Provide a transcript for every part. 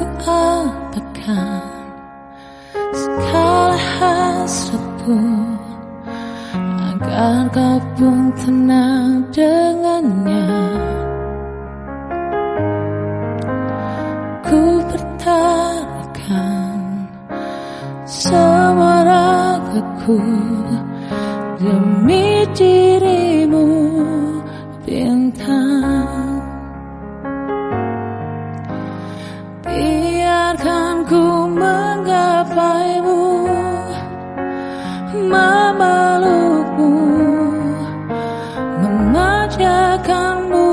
ku apakan segala hasratku agar kau pun tenang dengannya. Ku pertaruhkan semua ragaku demi dirimu bintang. Menggapaimu Memelukmu Memanjakanmu.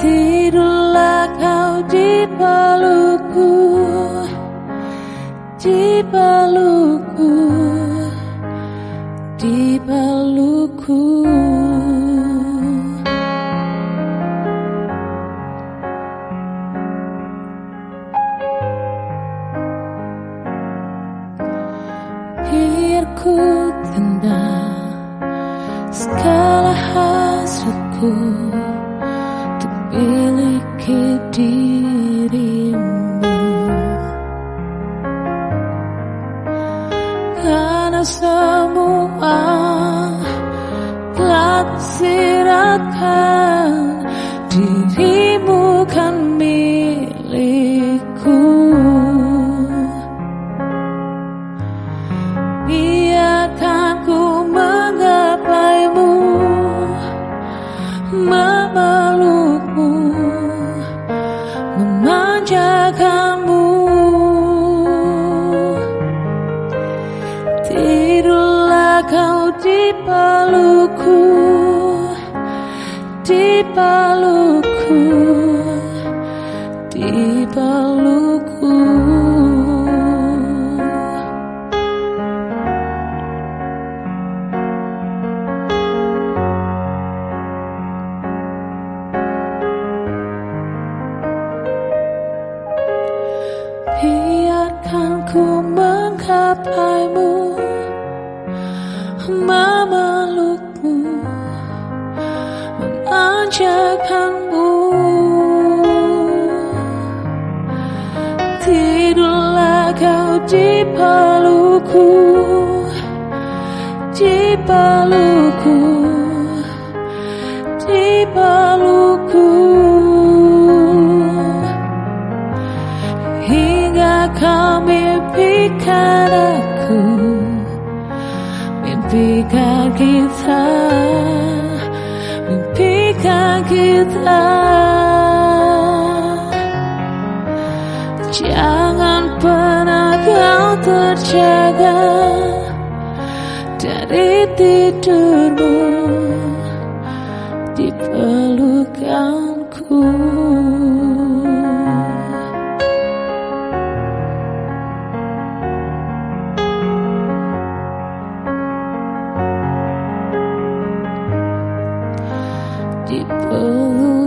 Tidurlah kau di pelukku Di pelukku Di pelukku ku tendang segala hasratku Untuk miliki dirimu. Karena semua telah tersirakan Dirimu Memelukmu Memanjakanmu Tidurlah kau di pelukku Di pelukku Di pelukku menggapaimu Memelukmu Memanjakanmu. Tidurlah kau di pelukku Di pelukku Di pelukku mimpikan aku Mimpikan kita? Mimpikan kita? Jangan pernah kau terjaga Dari tidurmu Di pelukanku deeper